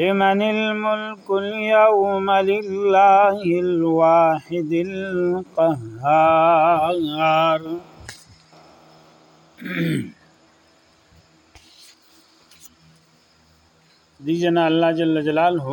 لمن الملك اليوم لله الواحد القهار دی جنا الله جل جلاله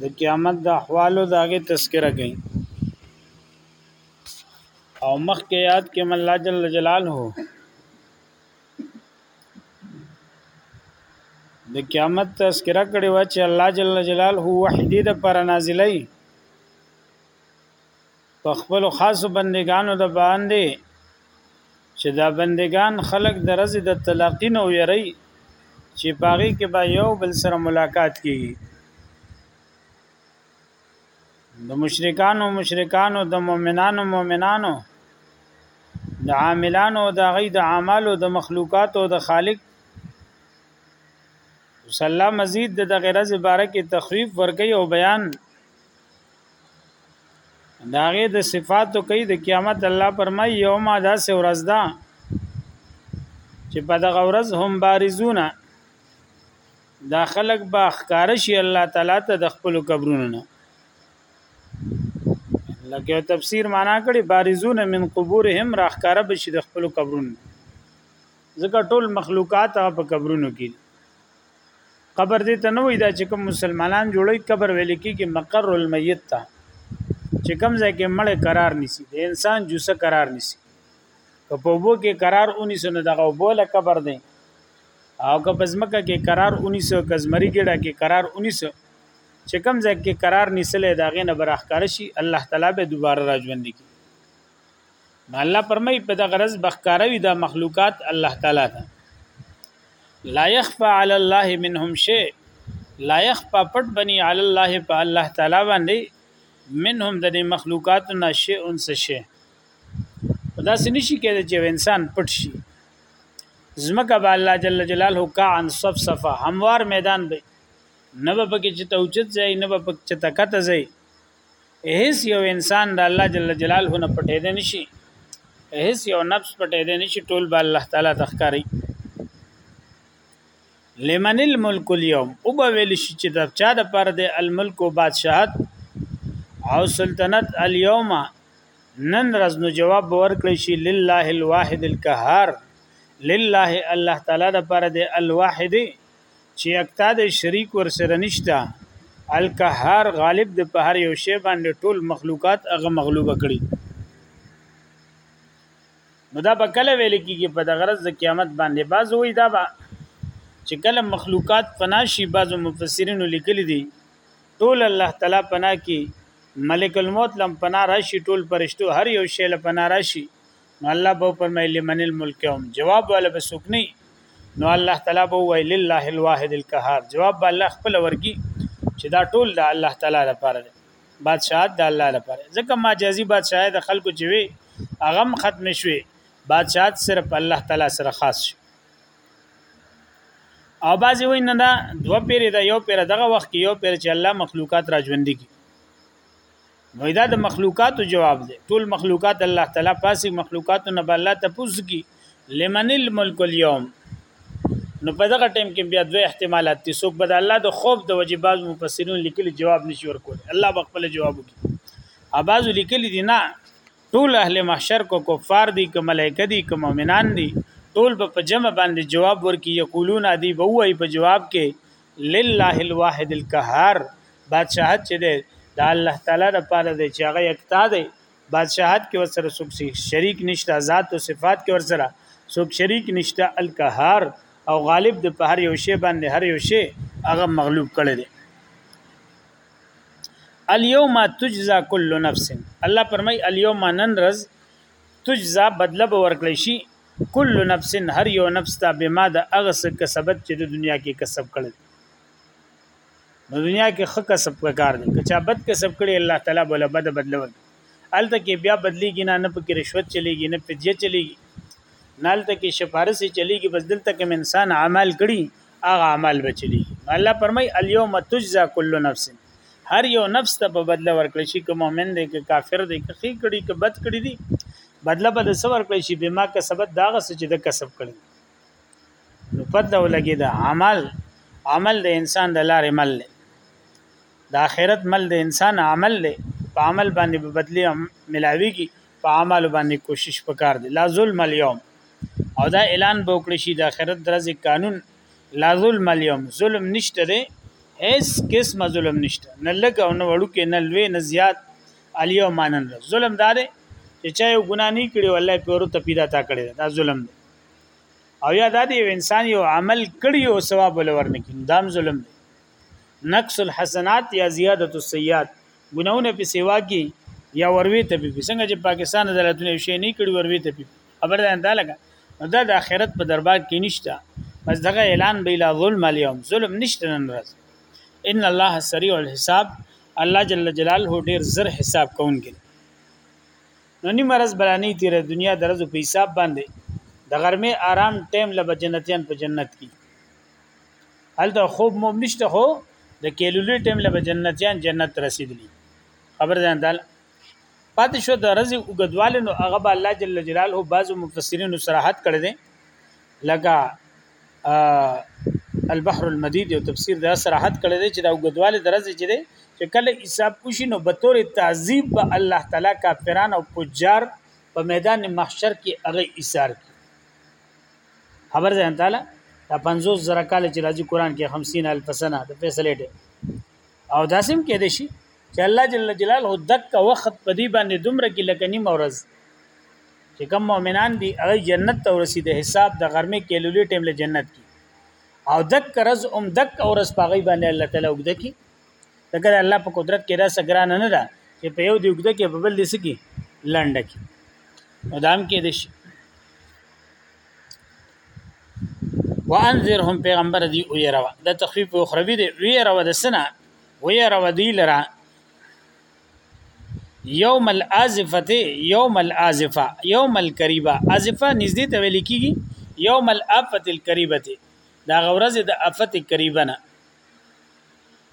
د قیامت د احوالو داغه تذکرہ کوي او مخ کې یاد کې من الله جل جلاله د قیامت تذکرہ کړي و چې الله جل جلاله وحدی د پر نازلای په خپل خاص بندگانو د باندې چې دا بندگان خلق د رز د تلاقین او یری چې باغی کې با یو بل سره ملاقات کیږي د مشرکانو مشرکانو د مؤمنانو مؤمنانو د عاملانو د غي د اعمالو د مخلوقاتو د خالق صلی الله مزید د دغه رز بارکه تخفیف ورکي او بیان داغه د صفاتو کوي د قیامت الله پرمای یوم ادا سه ورځ ده چې په دغه ورځ هم بارزونه دا خلق با ښکار شي الله تعالی ته د خپل قبرونو نه لکه تفسیر معنا کړي بارزون من قبورهم راخکار بشي د خپل قبرونو ځکه ټول مخلوقات په قبرونو کې قبر دې ته نه وای دا چې کوم مسلمانان جوړي قبر ویل کې کې مقر المیت ته چې کوم ځای کې مړ قرار نسی د انسان جوسه قرار نسی په وبو کې قرار اونې سن دغه وبوله قبر دی او که په ځمکه کې قرار ونیسو که زمری ګډه کې قرار ونیسو چې کوم ځای کې قرار نیسلې دا غې نه براخکار شي الله تعالی به دوباره راژوند کی نو الله پرمای په د غرض بخکاروي د مخلوقات الله تعالی ته لا يخفى على الله منهم شيء لا يخفى پټ بني على الله په الله تعالی باندې منهم د مخلوقات نشه انس شه دا سې نشي کېدای چې انسان پټ شي زمکه به الله جل جلاله کا عن صف صفه هموار میدان به نه به پکې چې توچت ځای نه به پکې چې تکته ځای هیڅ یو انسان د الله جل جلاله نه پټې دی نشي هیڅ یو نفس پټې دی نشي ټول به الله تعالی تخکاری لمن الملک اليوم او به ویل شي چې دا چا د پر د الملک او بادشاہت او سلطنت اليوم نن ورځ نو جواب به ورکړی شي لله الواحد القهار لله الله تعالی د پر د الواحد چې اکتا د شریک ور سره نشتا القهار غالب د په هر یو شی باندې ټول مخلوقات هغه مغلوب کړي نو دا په کله ویل کېږي په د غرض د قیامت باندې باز وې دا با چې کله مخلوقات فنا شي بعضو مفسرینو لیکلي دي ټول الله تعالی پنا کی ملک الموت لم پنا راشي ټول پرشتو هر یو شی لم پنا راشي نو الله به فرمایي لمن الملک هم جواب ولا بسکنی نو الله تعالی به وای لله الواحد القهار جواب به الله خپل ورګي چې دا ټول د الله تعالی لپاره دی بادشاہت د الله لپاره ځکه ماجازي بادشاہت د خلکو چې وي هغه ختم شوي بادشاہت صرف الله تعالی سره خاص شي او بعضی وای نه دا دوه پیری دا یو پیر دغه وخت کې یو پیر چې الله مخلوقات را ژوند کی نو دا د مخلوقاتو جواب دی ټول مخلوقات الله تعالی پاسي مخلوقاتو نه الله ته پوزږي لمن الملک اليوم نو په دغه ټیم کې بیا دوه احتمالات دي څوک به د الله د خوف د وجې بعض مفسرین لیکلي جواب نشي ورکول الله به خپل جواب وکړي اباز لیکلي دي نه ټول اهل محشر کو کفار دي که ملائکه دي که مؤمنان دي ټول به په جمع باندې جواب ورکي یقولون ادي به وای په جواب کې لله الواحد القهار بادشاہت چې ده د الله تعالی د پاره دی چې هغه یکتا دی بادشاہت کې ورسره څوک شریک نشته ذات او صفات کې ورسره څوک شریک نشته القهار او غالب د په هر یو شی باندې هر یو شی هغه مغلوب کړي دي اليوم تجزا كل نفس الله فرمای اليوم نن رز تجزا بدله به ورکړی شي کل نفس هر یو نفس ته بما د هغه څه کسبت چې د دنیا کې کسب کړل نو دنیا کې خه کسب کار دی که چا بد کسب کړي الله تعالی بوله بد بدله ورکړي الته کې بیا بدلیږي نه نه پکې رشوت چلیږي نه فدیه چلیږي نه الته کې شفارسي چلیږي بس دلته کې انسان عمل کړي هغه عمل بچلی الله فرمای الیوم تجزا کل نفس هر یو نفس ته په بدله ورکړي شي که مؤمن دی که کافر دی که خې کړي که بد کړي دي بدله به د سور کړی شي بما کسبت داغه څه چې د کسب کړي نو پد ولګي دا عمل عمل د انسان د لارې مل دی د آخرت مل د انسان عمل دی په عمل باندې په بدلی ملاويږي په عمل باندې کوشش وکړ دی لا ظلم اليوم او دا اعلان به وکړي شي د آخرت درځي قانون لا ظلم اليوم ظلم نشته دی هیڅ قسمه ظلم نشته نه لګ او نه وړوکې نه لوی نه زیات اليوم مانن ظلم دار چې چا یو ګناه نه کړی والله پیرو ته پیدا تا کړی دا ظلم دی او یا دا دی انسان یو عمل کړی او ثواب ولور نه کړي دام ظلم دی نقص الحسنات یا زیادت السیئات ګناونه په سیوا کې یا وروي ته په څنګه چې پاکستان عدالتونه شي نه کړی وروي ته په خبر ده انده لګه نو دا د آخرت په دربار کې نشته بس دغه اعلان به لا ظلم اليوم ظلم نشته نن ورځ ان الله سریع الحساب الله جل جلاله ډیر زر حساب کوونکی نو نیم ورځ بلانی تیر دنیا درځو په حساب باندې د غرمې آرام ټیم له جنتیان په جنت کې هلته خوب مو نشته هو د کیلولې ټیم له جنتیان جنت رسیدلی خبر ځان دل پاتې شو د رزي وګدوال نو هغه به الله جل جلاله بعضو مفسرین صراحت کړی دی لکه البحر المدید یو تفسیر دا صراحت کړی دی چې دا وګدوال د رزي چې دی چې کله حساب وشي نو به تور تعذیب به الله تعالی کافرانو او فجار په میدان محشر کې هغه ایثار کی خبر ځان تعالی دا 50 زره کال چې راځي قران کې 50 الف سنه د فیصله او داسم کې دي شي چې الله جل جلاله دک وخت په دې باندې دومره کې لکه نیم ورځ چې کوم مؤمنان دي هغه جنت ته ورسي د حساب د غرمې کېلولې ټیم له جنت کې او دک رز ام دک اورس پاغي باندې الله تعالی وګد کی دغه الله په قدرت کې را سګران نه ده چې په یو دی وګد کې په بل دس کې لنډ کې مدام کې دي وانذرهم پیغمبر دی او یروا د تخفیف اخروی دی ویروا د سنه ويرو دی لرا یوم الازفه یوم الازفه یوم القریبه ازفه نږدې ته ویل کیږي یوم الافه القریبه دا غورز د افت قریبه نه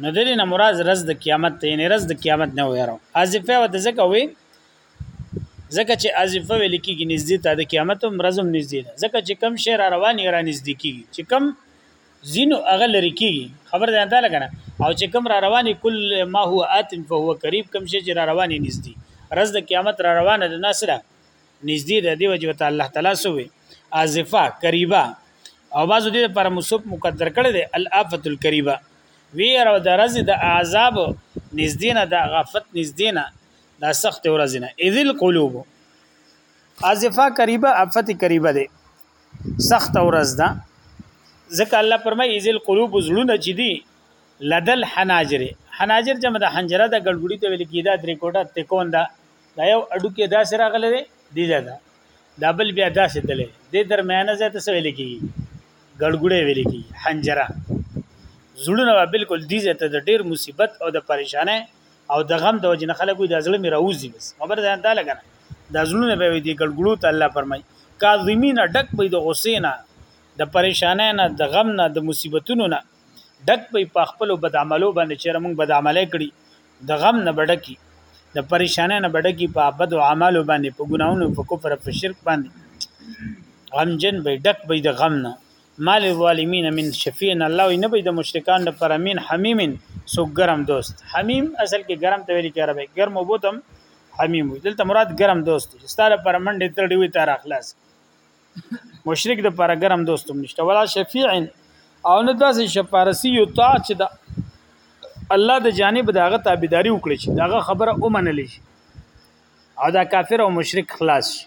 نو د دې نه مراد رز د قیامت ته نه رز د قیامت نه ویرو ازفه و د زکه وي زکه چې ازفه ویل کیږي نږدې ته د قیامت هم رزم نږدې ده زکه چې کم شهر روان را نږدې کیږي چې کم زینو هغه لري کیږي خبر ده دا لګنه او چې کوم را رواني کل ما هو ات فهو قریب کوم شي چې را رواني نږدې رز د قیامت را روانه ده ناسره نږدې ده دی وجه ته الله تعالی سوې ازفه قریبه او بعضو دې پر مصوب مقدر کړي ده الافت القریبه وی او د رز د عذاب نږدې نه د غفت نږدې نه دا سخت ورځ نه اذل قلوب ازفه قریبه افت قریبه ده سخت ورځ ده ځکه الله فرمایي ذل قلوب زړونه چې دي لدل حناجر حناجر جمع د حنجره د ګړګړی ته ویل کیدا درې کوټه تکون دا دا یو اډو کې دا سره غلې دی دی دا دا بل بیا دا ستلې د درمیانه زه ته ویل کیږي ګړګړې ویل کیږي حنجره زړونه بالکل دی زه ته د ډیر مصیبت او د پریشانه او د غم د وجې نه خلک وي د زړه مې راوځي بس خبر ځان ته لګنه د زړونه به وي دي ګړګړو ته الله فرمای کاظمین ډک به د غصې نه د پریشانه نه د غم نه د مصیبتونو نه ډک به په خپل بد عملو باندې چې موږ بد عملې کړی د غم نه بډکی د پریشانه نه بډکی په بد عملو باندې په ګناونو په کفر په شرک باندې غمجن به ډک به د غم نه ما للظالمین من شفیع الله وی نه به د مشرکان د پر امین حمیم سو ګرم دوست حمیم اصل کې ګرم ته ویل کېږي ګرم وبوتم حمیم دلته مراد ګرم دوست ستاره پر منډه تر دیوي تر اخلاص مشرک د پر ګرم دوستم نشته ولا شفیع او نه داسې شفارسی یو تا چې د الله د جانب داغه تابعداري وکړي چې داغه خبره اومنل شي او دا کافر او مشرک خلاص شي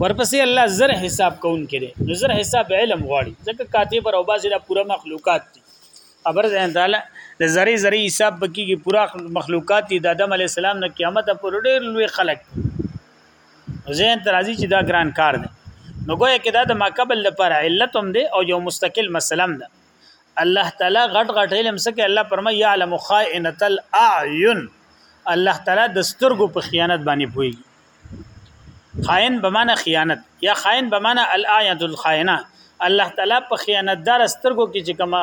ورپسې الله زر حساب کون کړي نو زر حساب علم غواړي ځکه کاتب او باسي دا پوره مخلوقات دي خبر ده تعالی د ذری ذری حساب بکیږي پورا مخلوقات دي د آدم علی السلام نه قیامت پر ډېر لوی خلق زین ترازی چې دا ګران کار دی نو ګویا کې دا د ماقبل لپاره علت هم دی او یو مستقل مسلم ده الله تعالی غټ غټ علم سکه الله پرما يعلم خائنۃ الاعین الله تعالی د سترګو په خیانت باندې پوي خائن به معنی خیانت یا خائن به معنی الاعین الخائنه الله تعالی په خیانتدار سترګو کې چې کما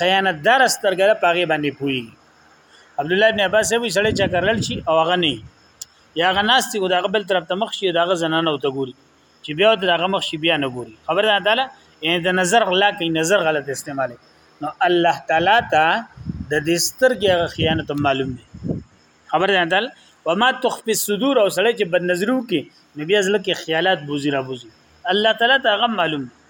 خیانتدار سترګره پاغي باندې پوي عبد الله ابن عباس وی سړی چا کرل شي او هغه نه یا غناستي او دغه بل طرف ته مخ شي دغه زنانه او ته ګوري چې بیا د هغه مخ شي بیا نه ګوري خبر ده تعالی یعنی د نظر غلا کوي نظر غلط استعمال نو الله تعالی ته د دې سترګې هغه خیانت معلوم دی خبر ده تعالی وما تخفي الصدور او سړی چې بد نظرو کې نبی ازل کې خیالات بوزي را بوزي الله تعالی ته هغه معلوم دی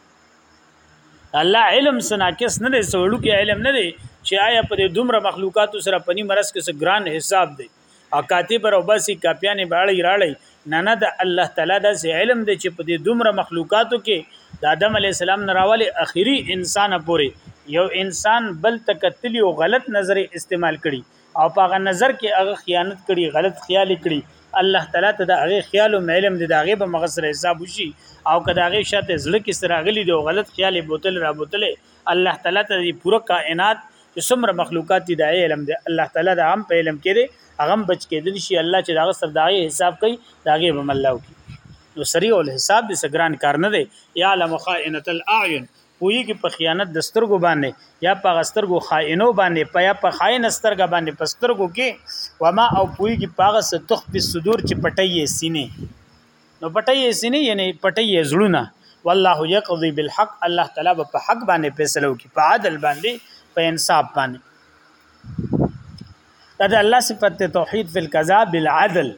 الله علم سناکس نه دی سوړو کې علم نه دی چې آیا په دې دومره مخلوقات سره پني مرز کې څه ګران حساب دی او کاتب او باسي کاپیانې باړی راړی نه نه د الله تعالی د علم د چې په دې دومره مخلوقاتو کې د آدم علی السلام نه راولي اخیری انسان پورې یو انسان بل تکتلی او غلط نظر استعمال کړي او په هغه نظر کې هغه خیانت کړي غلط خیال کړي الله تعالی ته د هغه خیال او علم د هغه به مغسر حساب وشي او کدا هغه شته زړه کې سراغلي دی غلط خیال بوتل را بوتل الله تعالی ته دی پوره کائنات چې څومره مخلوقات دي د علم دی الله تعالی د هم په علم کې دی هغه بچ کېدل شي الله چې داغه سر داغه حساب کوي داغه به الله کوي نو سریع الحساب د سګران کار نه دی یا علم خائنه الاعین پوی کې په خیانت د سترګو باندې یا په غسترګو خائنو باندې په یا په خائن سترګا باندې په سترګو کې وما او پوی کې پاغه ستخ په صدور چې پټي سینې نو پټي یې سینې یعنی پټي یې زړونه والله یقضي بالحق الله تعالی په حق باندې فیصله وکي په عدل باندې په انصاف باندې دا د الله صفت توحید فی القضاء بالعدل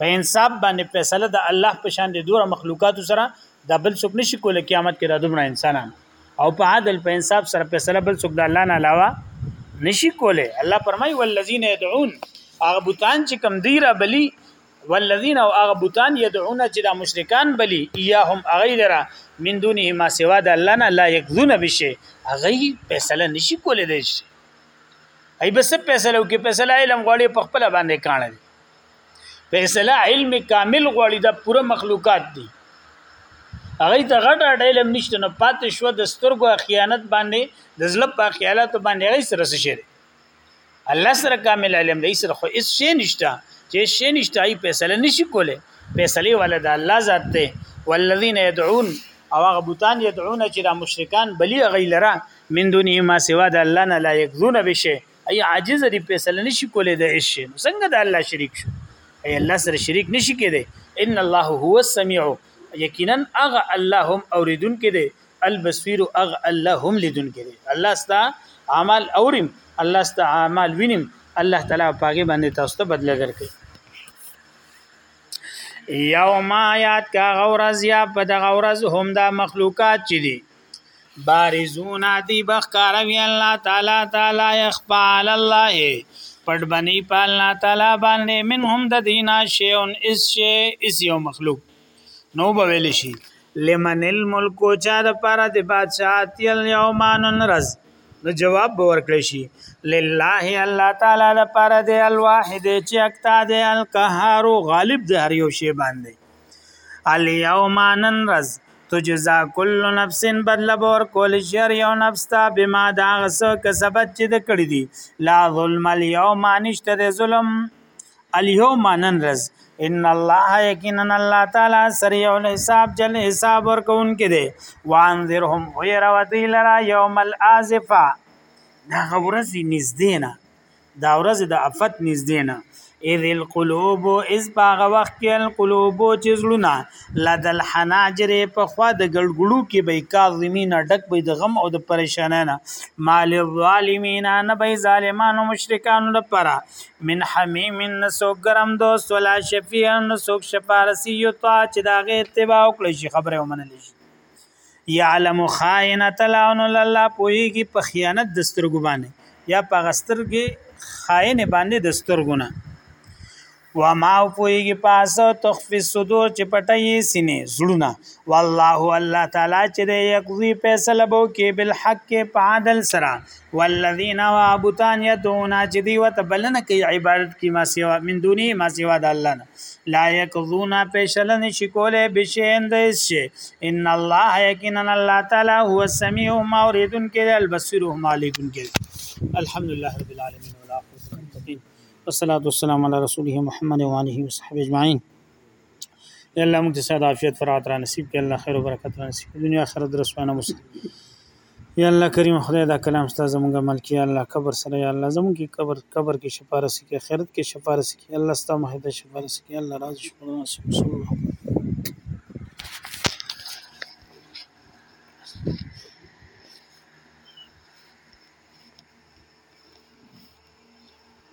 په انصاف باندې فیصله د الله په شان د دوه مخلوقات سره د بل څوک نشي کول قیامت کې د دومره انسانان او په عدل په انصاف سره فیصله بل څوک د الله نه علاوه نشي کوله الله فرمای والذین يدعون هغه بوتان چې کم دی را بلی والذین او هغه بوتان یدعون چې دا مشرکان بلی یاهم هغه لره من دونه ما سوا د الله نه لا یکذون بشي هغه فیصله نشي کولای دی شي ای بس فیصله وکي فیصله علم غواړي په خپل باندې کانه دي فیصله علم کامل غواړي دا پوره مخلوقات دي هغه ته غټ غټ علم نشته نو پاتې شو د سترګو خیانت باندې د زلپ خیالات باندې هغه سره شي الله سره کامل علم دی سره خو هیڅ شی نشته چې شی نشته ای فیصله نشي کوله فیصله ولد الله ذات دی والذین يدعون او هغه بوتان يدعون چې دا مشرکان بلی غیلره من دونه ما سوا د الله نه لا یکذون بشه ای عاجز دی فیصله نشي کوله د هیڅ شی څنګه د الله شریک شو ای الله سره شریک نشي کېده ان الله هو السميع یقینا هغه الله هم اوریدونکې دی البصير اغ الله هم لیدونکي دي الله ستا اعمال اورم الله ستا اعمال وینم الله تعالی پاګه باندې تاسو ته بدله درکړي یوم آیات کا غورز یا په د غورز هم دا مخلوقات چي دي بارزون دی بخکاروی الله تعالی تعالی یخفا علی الله پټ بنی په الله تعالی باندې منهم د دینا شیون اس شی اس یو مخلوق نو به ویل شي لمن الملک چا د پاره د بادشاہت یل یومان رز نو جواب به ورکړي شي لله الله تعالی د پاره د الواحد چې اکتا د القهار غالب د هر یو شی باندې الیومان رز تجزا کل نفس بدل بور کول شر یو نفس تا بما دا غسه کسبت چې د کړی دی لا ظلم الیوم نشته ظلم الیوم نن رز ان الله یقینا الله تعالی سریع الحساب جل حساب ورکون کې دی وانذرهم وير ودی لرا یوم الازفه دا ورځ نږدې نه دا ورځ د افت نږدې نه اذ القلوب اذ باغ وخت کې القلوب چې زړونه لدى الحناجر پخوا د ګړګړو کې به کاظمین ډک به د غم او د پریشانه نه مال الظالمین نه به ظالمان او مشرکان لپاره من حمیم نسو گرم دوست ولا شفیع نسو شفارسی یطاع چې دا غي اتباع وکړي شي خبره ومنل شي یعلم خائنه العون الله پوهیږي په خیانت د سترګو باندې یا په غسترګي خائن باندې د سترګو نه و ما پویږي پاسه تخفي صدور چې پټي سینې زړونه والله الله تعالی چې یقضي فیصله بو کې بالحق په عدل سره والذین وابتان یدون چې دی وت بلنه کوي عبادت کی ما سیوا من دونی ما سیوا د الله نه لا یکذون پیشلن شکوله بشین د شی ان الله یقینا الله تعالی هو السمیع ما اوریدن کې البصیر ما لیدن کې الحمدلله رب العالمین ولا قوت والصلاه والسلام علی رسوله محمد و علیه وصحبه اجمعین الله موږ ته سعادت عافیت فرات را نصیب کړي الله خیر او برکت را نصیب دنیا آخرت رسوانه مسلم یا الله کریم خدای دا کلام ستا زموږ عمل کې الله قبر سره یا الله زموږ کې قبر قبر کې شفارس کې آخرت کې شفارس کې الله ستا محیط شفارس کې الله راضي شو الله صلی الله